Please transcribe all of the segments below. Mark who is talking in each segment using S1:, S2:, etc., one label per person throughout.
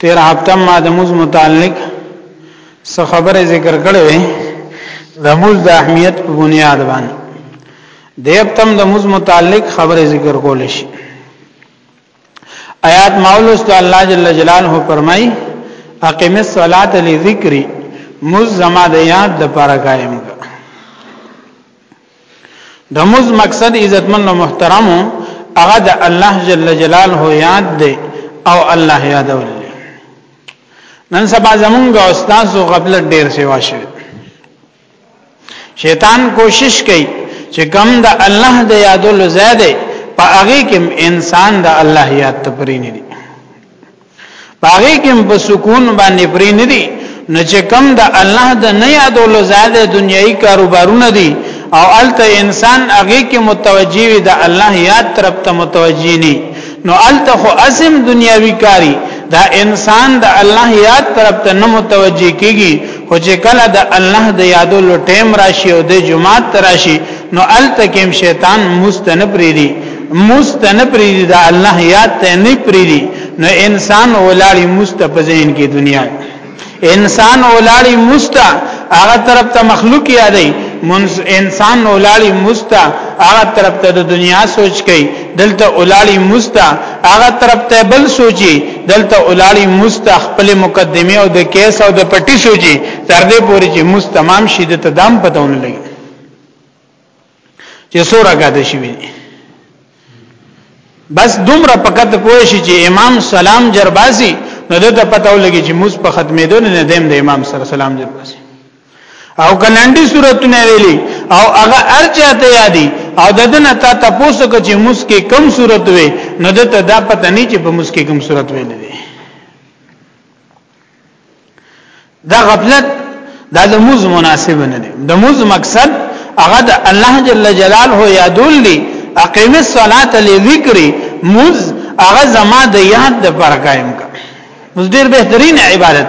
S1: تیر هفته ما د موز متعلق څه خبره ذکر کړې وې د موز د اهمیت په بنیاد باندې د هفته د موز متعلق خبره ذکر کول شي آیات مولوس ته الله جل جلاله فرمای اقیم الصلاۃ لذکری موز زما د یاد د پر قائم کا د موز مقصد عزتمن او محترم هغه د الله جل جلاله یاد دی او الله یادول نن سبا زمونږ استاد او غفلت ډیر سیوا شوی شیطان کوشش کوي چې کم د الله د یادولو زیاده په هغه کې انسان د الله یاد ته پرې نه دی باغې کې په سکون باندې پرې نه دي نو چې کم د الله د نه یادولو زاد دنیایي کاروبارونه دي او الته انسان هغه کې متوجي وي د الله یاد طرف ته متوجي نه نو الته خو اسم دنیاوی کاری دا انسان د الله یاد طرف ته نه متوجي کیږي خو چې کله د الله د یادو لټیم راشي او د جمعات راشي نو التکم شیطان مستنپریدي مستنپریدي د الله یاد ته نه پریدي نو انسان ولاړی مستفزین کې دنیا انسان ولاړی مستا هغه طرف ته مخلوق یادای انسان ولاړی مستا هغه طرف ته د دنیا سوچ کوي دلته اولاړی مستا هغه طرف ته بل سوچي دلته اولاړی مستا خپل مقدمه او د کیس او د پټی سوچي تر دې پورې چې مست تمام شي د تدام پتهونه لګي چې سوره غاده شي وي بس دومره فقط پوه شي چې امام سلام جرباسي نو دته پتهو لګي چې مست په ختمېدو نه دیم د امام سره سلام جرباسي او کلندي صورتونه ویلي او هغه ارچاته یادي او ددنه تا تاسو کو چې مسکه کم صورت وي نو دته دا پته نه چې په مسکه کم صورت وي نه دي دا غفلت دا د موز مناسب نه دي د موز مقصد هغه د الله جل جلاله یادول دي اقیم الصلاه لذکر موز هغه زما د یاد د پر قائم کا موز ډیر بهترین عبادت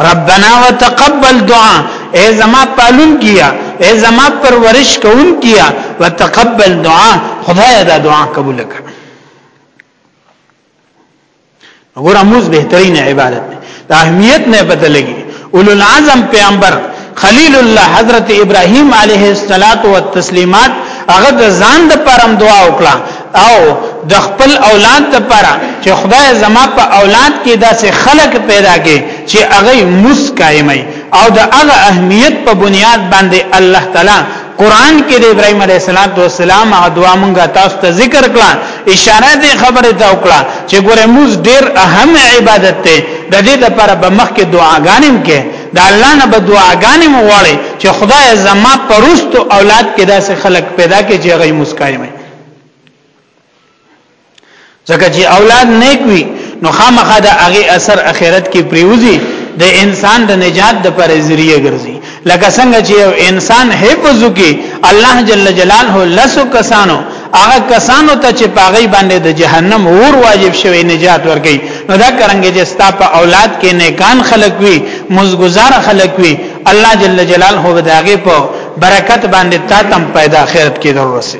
S1: ربنا وتقبل دعا اے زما پالون کیا اے زما پرورش کون کیا وتقبل دعا خدای دا دعا قبول کړه وګوره موږ بهترین عبادت دا اهمیت نه پته لګي اولو العزم پیغمبر خلیل الله حضرت ابراهیم علیه الصلاۃ والتسلیمات هغه د ځان د پرم دعا وکړه او د خپل اولاد لپاره چې خدای زما په اولاد کې داسې خلق پیدا کې چې هغه مس قائمي او د هغه اهمیت په بنیاد باندې الله تعالی قران کې د ابراهيم عليه السلام هغه دعا مونږه تاسو ته ذکر کړه اشاره دې خبره ته وکړه چې ګوره موږ ډېر اهم عبادت ته د دې لپاره به مخ کې دعاګانې کې د الله نه به دعاګانې مو واړي چې خدای زما پرست اولاد کې داسې خلک پیدا کې چې غي مسکای مې ځکه چې اولاد نیک وي نو خامخا د هغه اثر اخرت کې پریوزي د انسان د نجات د پر ذریعہ ګرځي لکه څنګه چې یو انسان حفظ کی الله جل جلاله لسو کسانو هغه کسانو ته چې پاغي باندې د جهنم اور واجب شوی نجات ورکي نو دا کرانګي چې ستا په اولاد کې نیکان خلق وي مزګزار خلق وي الله جل جلاله وداغه په برکت باندې تا تم پیدا خیرت کې درورسي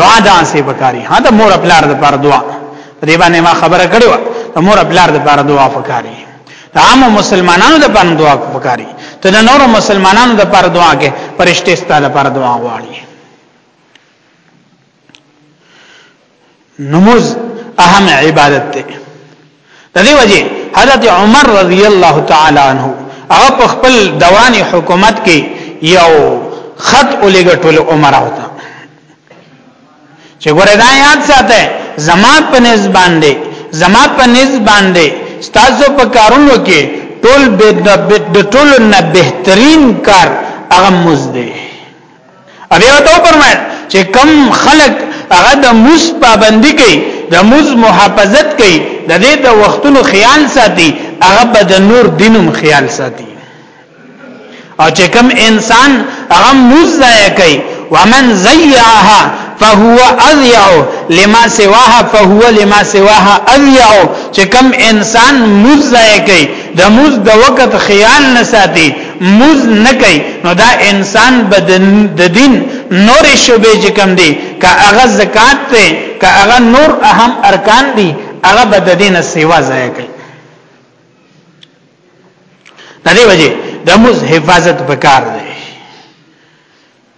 S1: دعا دا سي پکاري ها د مور خپل د پر دعا دې باندې ما خبره کړو د مور خپل د پر دعا پکاري د عام مسلمانانو د پر دعا پکاري ته د نورو مسلمانانو د پر دعا کې پرشته ستاله پر دعا غواړي نماز اهم عبادت ده د دې وجه حضرت عمر رضی الله تعالی عنہ هغه په خپل دوان حکومت کې یو خط ولګ ټول عمر او ته چې ګوره دا یاد ساته زما په نس باندې زما په نس باندې ستاسو په کارونو کې ټول د ټول نه بهترین کار هغه مزده ابي وته فرمایل چې کم خلق هغه د موس پابندي کوي د موس محافظت کوي د دې د وختونو خیال ساتي هغه به د نور دینم خیال ساتي او چې کم انسان هغه موس ضایع کوي ومن ضيعها فهو اضيع لما سواها فهو لما سواها اضيع چې کم انسان موس ضایع کوي د موس د وخت خیال نه ساتي موز نه کوي نو دا انسان بدن د دین نور شوبې چې کم دي که هغه زکات ته که هغه نور اهم ارکان دي هغه بد دین سیوا ځای کوي د دې وجه د موز حفاظت پکار دی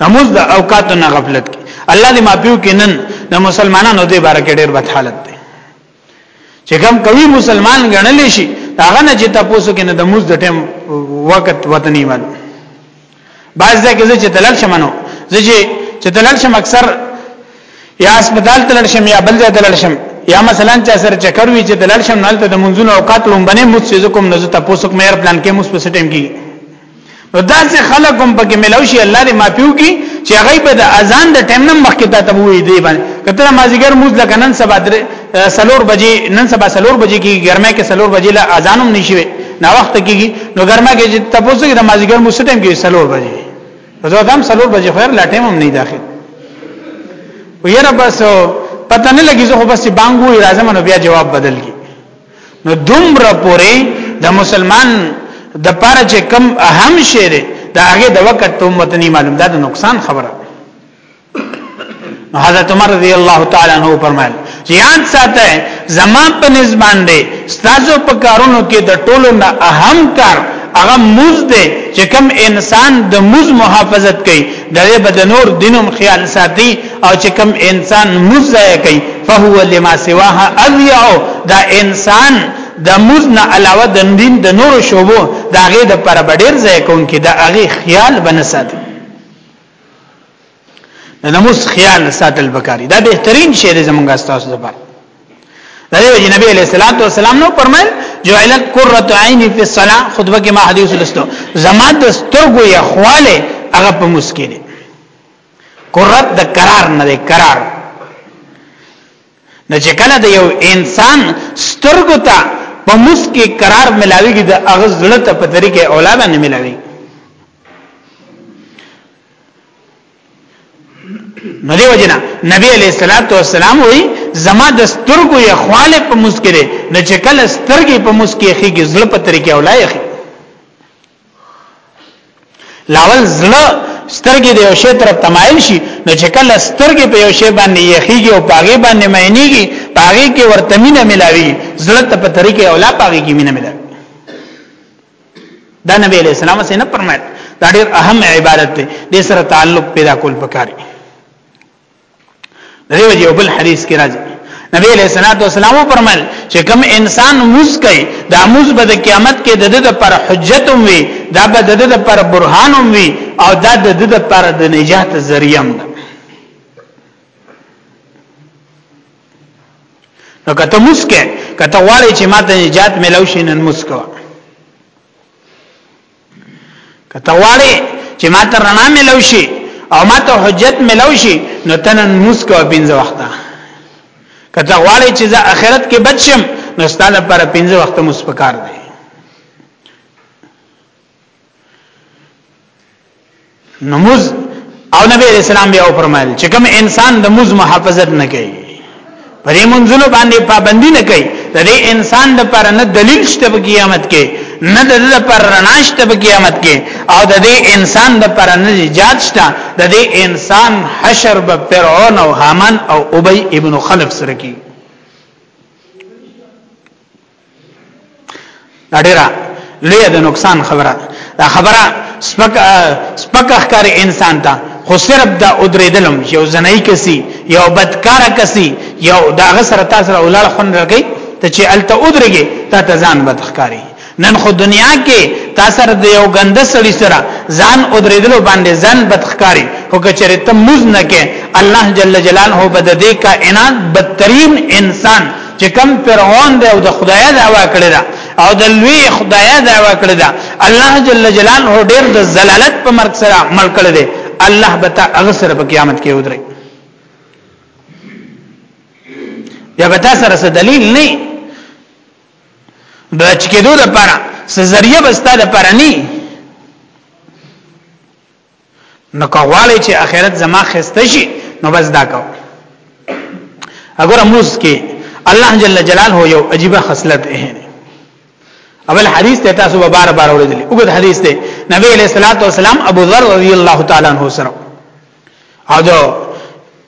S1: نموز د اوقاتو نه غفلت کی الله دې معافیو کې نن د مسلمانانو دې بار کې ډېر بد حالت دی چې کوم کوي مسلمان غنل شي هغه نه چې تاسو کې نه د موز د ټیم وخت وطني ول بعض ځکه چې تلل شمنو ځکه چې تلل شم اکثر یا هسپتال تلل شم یا بل ځای تلل شم یا مثلا چې سر چکر وی چې تلل شم نالته د منځونو اوقات لومبنه مو څه کوم نه زه تاسو کوم ایر پلان کې مو سپیسټ ټیم کې نو داسې خلک هم پکې ملو شي الله دې معافيو کی چې هغه به د اذان د ټیم نه مخکې ته تبوي دی باندې کتره مازیګر موز لکه نن سبا درې سلور بجې نن سبا سلور بجې کې ګرمه کې سلور بجې لا اذان هم نشي نا وخت کېږي نو ګرمه کې چې تاسو کې د مازیګر موز ټیم کې سلور بجې زه دم سلور بجې خیر لا ټیم هم نه داخل ویره بس پته نه لګي زه خو بس بانګو راځم نو بیا جواب بدل کی نو دومره پورې د مسلمان د پاره چې کم اهم شی دی دا هغه د وخت ته امت نه معلوم دا د نقصان خبره حضرت عمر رضی الله تعالی عنہ فرمایل یاد ساته زما په نسبان دی ستاسو په کارونو کې د ټولو نه اهم کار هغه موز دی چې کم انسان د موز محافظت کوي د دې بد نور دینم خیال ساتي او چې کم انسان مزای کوي فهو لما سواها اضيع دا انسان د موز نه علاوه د دین د نورو شوبو د هغه د پر بډیر ځای کون کې د هغه خیال بنسات د نموز خیال ساتل بکاری دا بهترین شی دی زمونږ استاسو لپاره د دې نبی علیہ الصلوۃ والسلام نو فرمایل جعلت قرۃ عینی فی الصلاۃ خطبه کې ما حدیث لستو زما د سترګو یا خواله هغه په مسکینه قرت د قرار نه دی قرار نو چې کله د یو انسان سترګو ته په مسکی قرار ملاویږي د اغز زړه ته په طریقې اولا باندې ملاوي نو دی وجنا نبی علیہ الصلوۃ والسلام وی زما د سترګو یې خواله په مسکی دی نو چې کله سترګې په مسکی خېږي زړه په طریقې اولا یې لاول زړه سترګې د یو شی طرف تمایل شي نو چې کله سترګې په یو شی باندې یخیږي او پاګې باندې مینیږي پاګې کې ورته مینه ملاوي زړه ته په طریقې اولا پاګې کې مینه ملاوي دا نبی علیہ السلام سره نه فرمایل دا ډیر اهم عبادت دی د سره تعلق پیدا کول پکاري دیو یو بل حدیث کې راځي نبی علیہ الصلوۃ والسلام فرمایل چې کوم انسان موز کوي دا موز به د قیامت کې د د پر حجت وي دا به د د پر برهان وي او دا د د پر د نجات ذریعہ ده نو کته موز کې کته واړی چې ماته نجات ملو شي نن موز کوه کته واړې چې ما ته رڼا ملو شي او ما ته حجت ملو شي نو تنن موس کو پنځه وخته کته واړې چې زه اخرت کې بچم نو ستاله پر پنځه وخته موس پکار دی نموز او نبی رسول الله بیا فرمایل چې کوم انسان د موز محافظت نه کوي پرې منځونو باندې پابندي نه کوي د دې انسان د پر نه دلیل شته په قیامت کې نه د دې پر رڼا شته په قیامت کې او د دې انسان د پر نه نجات شته د دې انسان حشر به فرعون او هامان او ابي ابن خلف سره کی دا ډیره لوی د نقصان خبره دا خبره سپک سپک ښکار انسان ته خو صرف دا ادریدلم یو زنای کسی یو بدکار کسی یو دا غسر تاسو اولاد خون رګی ته چې الته ادرګي تا ته ځان بدخکاری نن خو دنیا کې تاسو د یو غنده سړی سره ځان ادریدلو باندې ځان بدخکاری خو کچره ته مز نه کې الله جل جلاله بد دې کائنات بدترین انسان چې کم فرعون دی او د خدای دعوا کړی دا او د لوی خدای دعوا کړی دا الله جل جلاله ډېر د زلالت په مرګ سره عمل کړی دی الله به تا هغه سره په قیامت کې ودرې یا به تا سره څه دلیل نه بچ کېدو د پاره څه ذریعہ بستا د پاره نه نو کغواړي چې اخرت زما خسته شي نو بس دا کو اگر موس کې الله جل جلاله یو عجیب خصلت اهه اول حدیث ته تاسو به بار بار اوریدلی وګد حدیث ته نبی علیہ الصلوۃ والسلام ابو ذر رضی الله تعالی عنہ سره او دا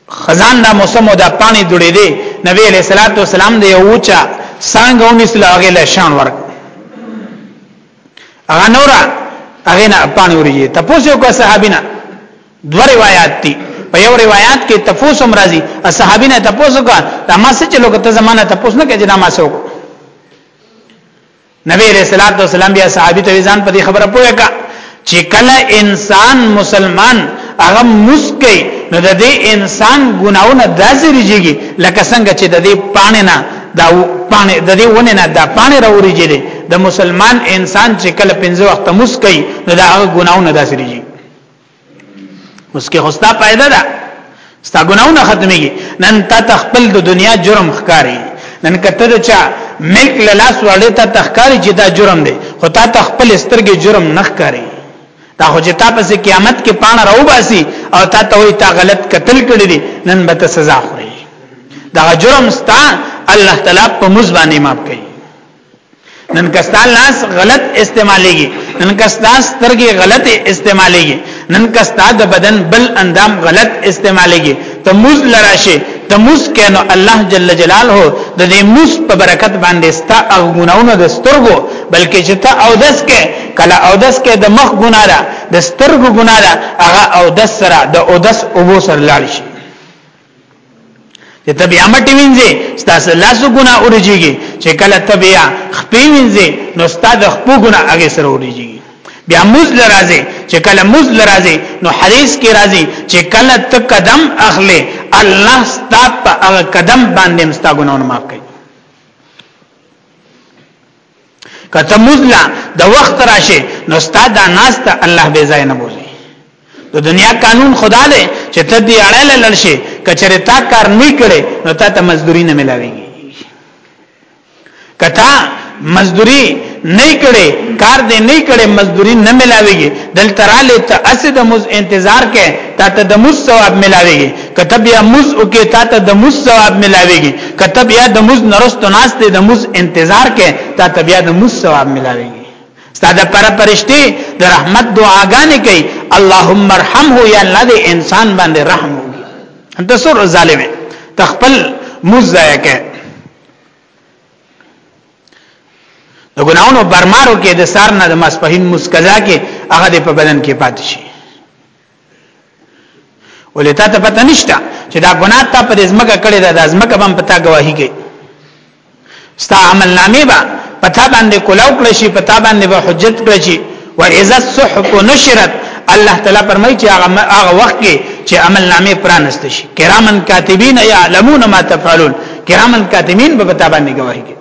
S1: خزان دا موسم او دا پانی دړې دی نبی علیہ الصلوۃ والسلام دی اوچا څنګه ونیسل هغه له شان ورک هغه نور هغه نه پانوري تاسو یو کا صحابینا دو روایت دي په یو روایت کې تفوس هم راځي اصحابین تفوس کا دا ما څه چلو کته زمانہ تفوس نه کې جنا ما سو نبی رسول الله والسلام بیا صحابي ته ځان په دې خبره پوهه کا چې کله انسان مسلمان هغه مسکی نو د دې انسان ګناونه داسې ریږي لکه څنګه چې د دې پانه نه دا پانه د دې ونه نه دا پانه راوړي دي د مسلمان انسان چې کله پنځه وخت مسکی نو دا هغه ګناونه داسې دي مسکی خو ستا پیدا ده ستا ګناونه ختميږي نن ته تخپل د دنیا جرم ښکاری نن کته د چا ملک لاس وړې ته تخکاری چې دا جرم دی خو تا تخپل سترګې جرم نه ښکاری دا خو چې تا پس قیامت کې پانه راو باسي او تا ته وي تا غلط قتل کړی دي نن به ته سزا خوري دا جرم ستا الله تعالی په مزبانه معاف کوي نن کستا لاس غلط استعمالېږي نن کستا سترګې غلط استعمالېږي نن کستا د بدن بل اندام غلط استعمالېږي ته موز لراشي ته موز کینو الله جل جلاله د دې موز په برکت باندې ستا غناونه د سترګو بلکې چې ته او دس کې کله او دس کې د مخ ګنا ده د سترګو ګنا ده هغه او دس سره د او دس او بو سره لاړ شي چې تبیا مټی وینځي ستاسو لاسو ګنا اوريږي چې کله تبیا خپې وینځي نو ستاسو خپو ګنا هغه سره اوريږي بیا موز لرازی چې کله موز لرازی نو حدیث کې راځي چې کله ته قدم اخلي الله ستا په هغه قدم باندې مستا ګناونه معاف کوي کته موز لا د وخت راشه نو ستا دا ناس ته الله بے ځای نه بوزي د دنیا قانون خدا دی چې ته دی اړه لړشي کچره تا کار نه کړي نو تا ته مزدوري نه ملاويږي کتا مزدوری نه کړي کار دې نه کړي مزدوری نه ملاويږي دل تراله ته اسد مز انتظار کې تا ته د مز ثواب ملاويږي کتب یا مز او کې تا ته د مز ثواب ملاويږي کتب یا د مز نرست ناس دې د مز انتظار کې تا ته بیا د مز ثواب ملاويږي ستاده پر پرشتي د رحمت دعاګانې کوي اللهم ارحمه یا الله دې انسان باندې رحم وکړي انت سر ظالم تخپل مز ضایع کې د ګناونو برمارو کې د سار نه د مسپهین مسکزا کې هغه د په بدن کې پات شي ولې تا ته پته نشته چې دا ګناه ته په ځمکه کړې ده د ځمکه باندې پتا گواہی کوي ستا عمل نامې به پتا باندې کولاو کړی شي پتا باندې به حجت کړی شي و اذا الصحف نشرت الله تعالی فرمایي چې هغه وخت کې چې عمل نامې پرانست شي کرامن کاتبین یعلمون ما تفعلون کرامن کاتبین په پتا باندې گواهی کوي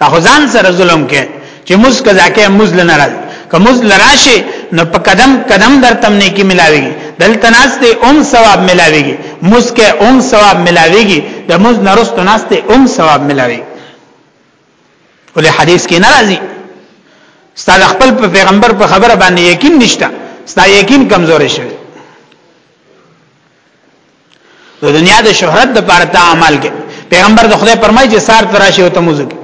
S1: دا خدان سره ظلم کې چې موږ کزا کې موږ لنرال که موږ لراشي نو په قدم قدم در تم نه کې ملاويږي دلته ناس ته اوم ثواب ملاويږي موږ کې اوم ثواب ملاويږي د موږ نرستو ناس ته اوم ثواب ملاويږي ولې حدیث کې ناراضي ستاسو خپل په پیغمبر په خبره باندې یقین نشته ستاسو یقین کمزورې شوی د دنیا د شهرت د پاره ته عمل کې پیغمبر د خدای پرمای چې سار تراشي او تموز کې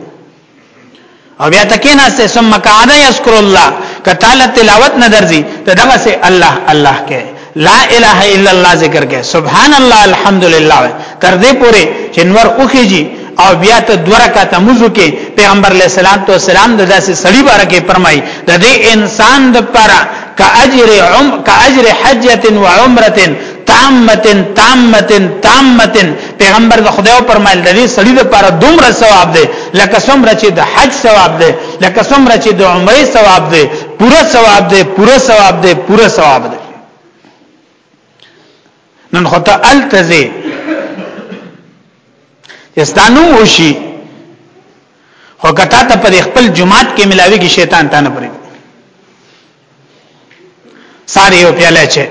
S1: او بیا تکې نه سه ثم قعد یذکر الله کتاله تلاوت نه درځي ته دغه سه الله الله کې لا اله الا الله ذکر کې سبحان الله الحمدلله تر دې پوري چې نور اوخیږي او بیا ته دوه رکعات مزو کې پیغمبر علیه السلام تو سلام د داسې سړي باره کې فرمایي د دې انسان د پاره کاجر عم کاجر حجه و عمره تامتن تامتن تامتن پیغمبر د خدای پر مال د دې سړي د پاره دومره ثواب دی لکه څومره چې د حج ثواب دی لکه څومره چې د عمره ثواب دی پورا ثواب دی پورا ثواب دی پورا ثواب دی نن خو ته التزه استانو وشي خو کته ته پر خپل جماعت کې ملاوي کې شیطان تانه پرې ساره یو پیاله چې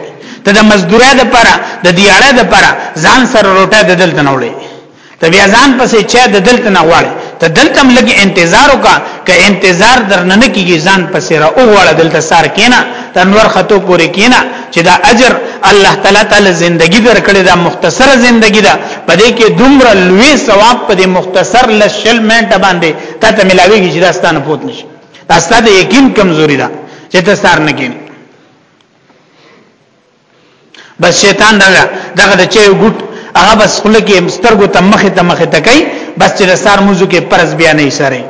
S1: ته د مزدورا د پره د دیاړه د پره ځان سره روټه د دلته نه وړي ته بیا ځان پسې چا د دلته نه وړي ته دلته هم لګي انتظار وکا که انتظار درنه نه کیږي ځان پسې را او وړه دلته سار کینا تنور خطو پورې کینا چې دا اجر الله تعالی تعالی زندگی درکړي دا مختصره زندگی ده پدې کې دومره لوی ثواب پدې مختصر لشل منټ باندې ته ملاويږي چې دا ستانه پوت نشي دا ستاسو یقین کمزوري ده چې ته سار نه کینې بس شیطان دغه دغه د چي ګټ هغه بس خله کې مسترګو ته مخه ته مخه ته کوي بس چې سار موضوع کې پرز بیا نه سره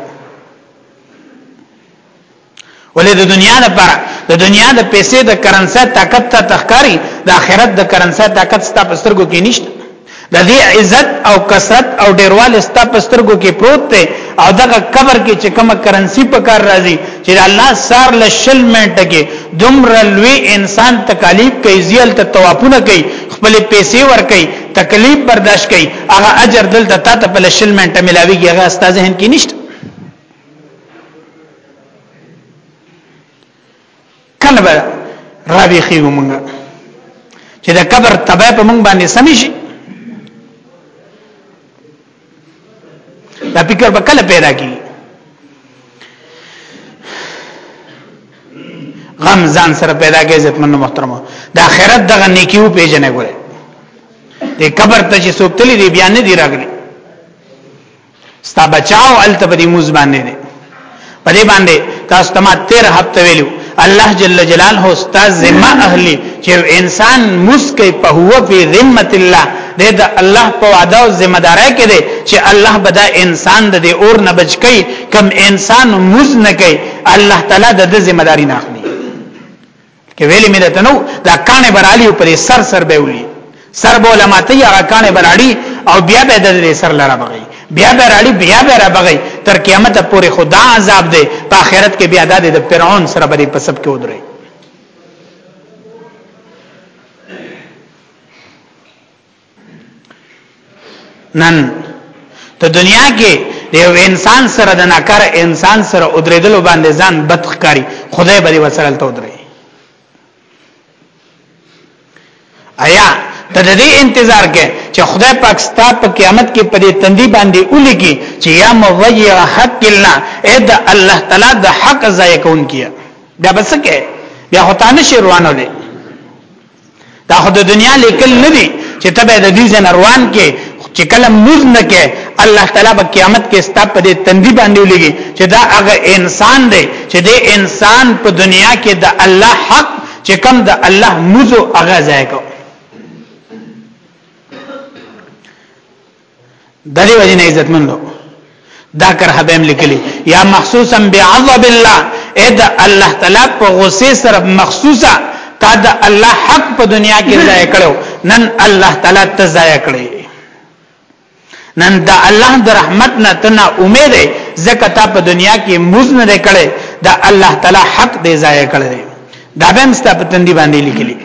S1: ولې د دنیا لپاره د دنیا د پیسې د کرنسي طاقت ته تخکاری د آخرت د کرنسي طاقت ستاسو سترګو کې نشته د دې عزت او کثرت او ډیرواله ستا پسترګو کې پروت دی او دغه قبر کې چې کومه کرنسی په کار راځي چې الله سار لشل منټ کې دومره لوی انسان تکالیف کوي زیل ته توافونه کوي خپل پیسې ور کوي تکلیف برداشت کوي هغه اجر دلته تا ته په لشل منټ ملاويږي هغه استاد هن کې نشته کله به را بيخي ومنګه چې د قبر تبع په مونږ باندې سم شي دا فکر به کله پیدا کی غم ځان سره پیدا کې عزت منو محترمه د آخرت دغه نیکیو پیژنې ګوره د قبر ته چې سوکتلی دی بیان نه دی راغلی ستا بچاو الته په دې موز باندې دی په دې باندې تاسو ته ما 13 هفته ویلو الله جل جلاله ستا ذمہ اهلی چې انسان مسکه په هو په ذمت الله دې د الله په وعده او ذمہ داري کې دی چې الله بدا انسان د دې اور نه بچ کی کم انسان مز نه کوي الله تعالی د ذمہ داری نه اخلي کې ویلې مې درته نو دا کانه برالی په سر سر به ولي سر به علماته یا کانه برالی او بیا به د سر لره بغي بیا به راړي بیا به را بغي تر قیامت پورې خدا عذاب دی په آخرت کې بیا د فرعون سره به په سب کې ودرې نن ته دنیا کې د یو انسان سره د ناکار انسان سره ودرېدل باندې ځان بدخکاری خدای به دې وسره ته ودرې آیا ته دې انتظار کې چې خدای پاک ستا په قیامت کې په دې تندي باندې اولي کې چې یا موجه حق الله اې د الله تعالی د حق ځای کون کیه دا بس کې بیا هوتانه شي روانو دي دا خو د دنیا لیکل نه دي چې ته به د دې ځن روان کې چې کله موز نه کې الله تعالی په قیامت کې ستا په دې تندي باندې ولګي چې دا هغه انسان دی چې دې انسان په دنیا کې د الله حق چې کم د الله موزو هغه ځای کو د دې وجه نه عزت مندو دا کرها به لیکلی یا مخصوصا بعذاب الله اې د الله تعالی په غصه سره مخصوصا تا د الله حق په دنیا کې ضایع کړو نن الله تعالی ته ضایع کړی نن د الله د رحمت نه تنا امید زکه تا په دنیا کې مزن نه کړي د الله تعالی حق دې ضایع کړي دا به مستا په تندي باندې لیکلي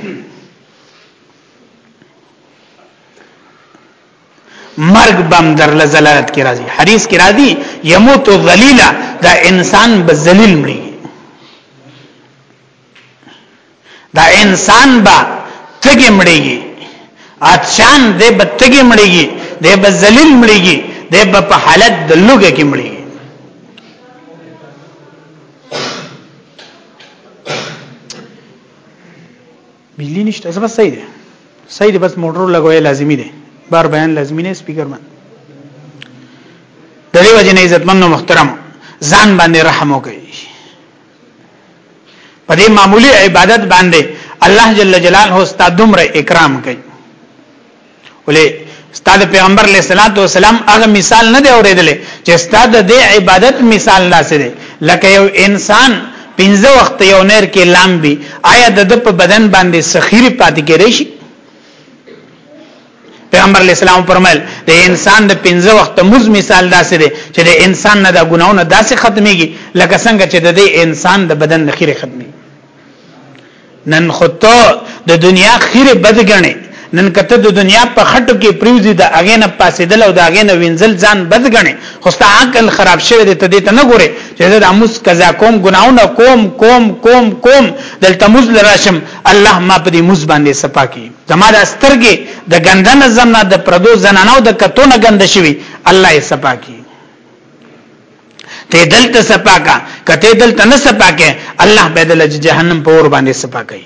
S1: مرګ بم در لزلالت کې راځي حدیث کې راځي يموت ذلیلا دا انسان به ذلیل مړي دا انسان به تګي مړي اچان دې به تګي مړي دې به ذلیل مړي دې به په حالت د لوګه کې مړي بجلی نشته زما صحیح ده صحیح ده بس موټر لګوي لازمی ده بار بیان لازمی نه سپیکر باندې د دې وجه نه عزتمن او محترم ځان باندې رحم وکړي په دې معمولی عبادت باندې الله جل جلاله ستاسو دومره اکرام کوي ولې استاد پیغمبر علیه الصلاۃ والسلام هغه مثال نه دی اوریدل چې استاد د عبادت مثال لاسه دی لکه یو انسان پنځه وخت یو نیر کې لامبي آیا د په بدن باندې سخیری پاتې کېږي شي پیغمبر علیه السلام فرمایل د انسان د پنځه وخت مز مثال داسې دی چې د انسان نه د ګناونه داسې ختميږي لکه څنګه چې د انسان د بدن نخیره ختمي نن خو ته د دنیا خیره بدګنې نن کته د دنیا په خټو کې پریوزي د اغه نه پاسېدل او د اغه نه وینځل ځان بدګنې خو ستا عقل خراب شوی دی ته دې ته نه ګورې چې زه د اموس قضا کوم ګناونه کوم کوم کوم کوم دلته موز لراشم الله ما په دې موز باندې صفا کی زما د سترګې د ګندن زمنا د پردو زنانو د کتو نه ګند شوی الله یې صفا کی ته دلته سپاکا کته دلته نه سپاکه الله به دل جهنم په اور باندې سپاکي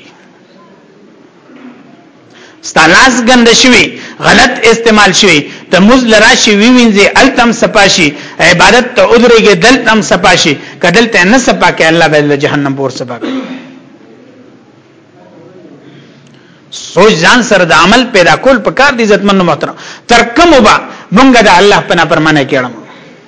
S1: ستالاس غند شوی غلط استعمال شوی ته مز لراشي وی وینځي التم سپاشي عبادت ته ادريږي دلتم سپاشي کدلته نه سپاکه الله به دل جهنم پور سپاکي سوچ ځان سره د عمل پیدا کول په کار دي عزتمن محترم تر کومه با مونږه د الله پنا پرمانه کړم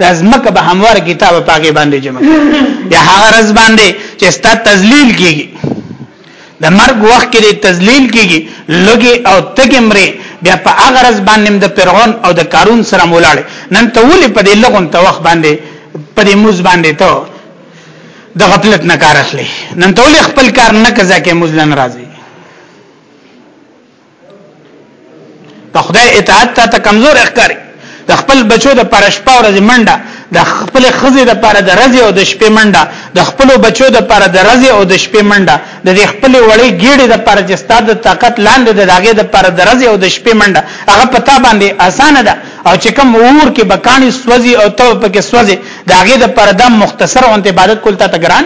S1: دا زمکه به هموار کتاب پاګې باندې جمع یا هغه رز باندې چې ستا تذلیل کیږي د مرګ وخت کې تذلیل کیږي لګي او تکمري بیا په هغه رز باندې د فرعون او د قارون سره مولاړ نن ته ولې په دې لغون ته وخت باندې په دې موز باندې ته د غفلت نه کار اخلي نن ته ولې خپل کار نه کزا کې موز لن راځي د خدای اطاعت ته کمزور اخکاری د خپل بچو د پرشپا ورځ منډه د خپل خزې د پاره د رزي او د شپې منډه د خپل بچو د پاره د رزي او د شپې منډه د دې خپل وړې ګیړې د پاره چې ستاسو د طاقت لاندې د داګه د پاره د رزي او د شپې منډه هغه پتا باندې اسانه ده او چې کوم اور کې بکانی سوځي او تو پکې سوځي داګه د پاره د مختصر او عبادت کول ته تګران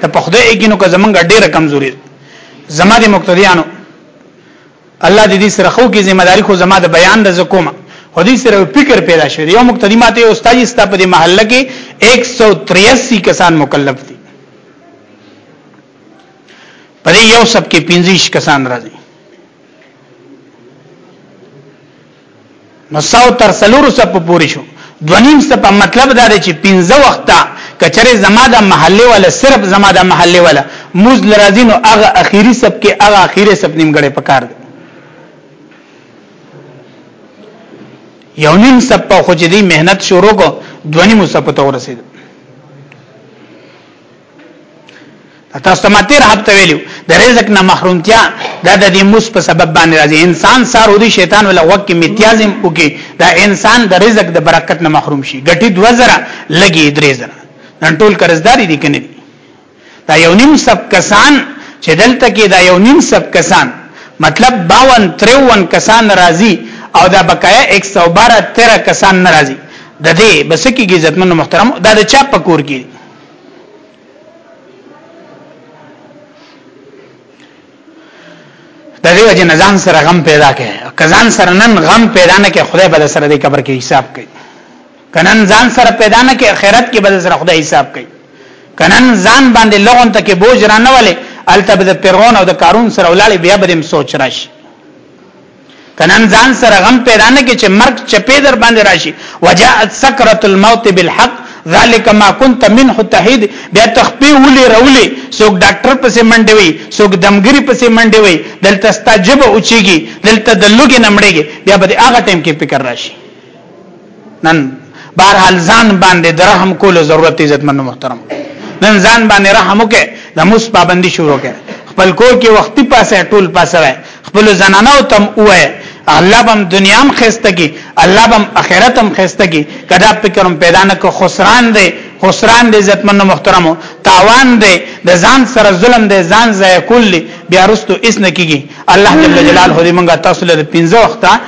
S1: ته په خدای کې نو که زمونږ ډیره کمزوري زما د مقتدیانو الله دې سره خو کې ذمہ داری خو زما د بیان د زکومه حدیث سره فکر پیدا شوی یو مقتدی ماته استاد ستا په محله کې 183 کسان مکلف دي پرې یو سب کې 25 کسان راځي نو ساو تر سلورو سپ پوری شو دونیم سپ مطلب دا دی چې پنځه وخته کچره زما د محله ولا صرف زما د محله ولا موز لرازی نو هغه اخیری سپ کې هغه اخیری سپ نیمګړې پکار دی یو نیم سپ په خو چې دی مهنت شروع کو دونیم سپ ته ورسید تاسو ته ماتیر هفته ویلو د رزق نه محرومتیا دا د دې موس په سبب باندې راځي انسان سارو دي شیطان ولا وخت کې میتیازم وکي دا انسان د رزق د برکت نه محروم شي ګټي 2000 لګي 3000 نن ټول قرضداري دي کنه دا یو نیم سب کسان چې دلته کې دا یو نیم سب کسان مطلب 52 53 کسان راځي او دا بقایا 112 13 کسان ناراضي د دې بسکیږي عزتمن محترم دا د چا پکور کې د دې وجه نه ځان سره غم پیدا کړي کزان سره نن غم پیدا نه کړي خدای به سره د قبر کې حساب کوي کنن ځان سره پیدا نه کړي آخرت کې به سره خدای حساب کوي کنن ځان باندې لغون ته کې بوج رانه ولې الته به د پیرون او د کارون سره ولاړې بیا به هم سوچ راشي کنن ځان سره غم پیدا نه کې چې مرګ چپې در باندې راشي وجاءت سکرت الموت بالحق ذالک ما كنت منه تحید بیا تخپی ولې رولې څوک ډاکټر پسې منډې وي څوک دمګری پسې منډې وي دلته ستاجب اوچیږي دلته د لوګي نمړېږي بیا به هغه ټیم کې فکر راشي نن بهر حال ځان باندې د رحم کولو ضرورت عزت من محترم نن ځان باندې رحم وکړه د مس پابندي شروع کړه خپل کور کې وختي پاسه ټول پاسه وای خپل زنانو تم وای الله بم دنیا هم خسته کی الله بم اخرت هم خسته کی کدا فکرم پیدا نه کو خسران دی خسران دی عزتمن محترمو تاوان دی د ځان سره ظلم دی ځان ځای کول بیا رستو اس نه کیږي الله جل جلاله دې مونږه تاسو له 15 وخته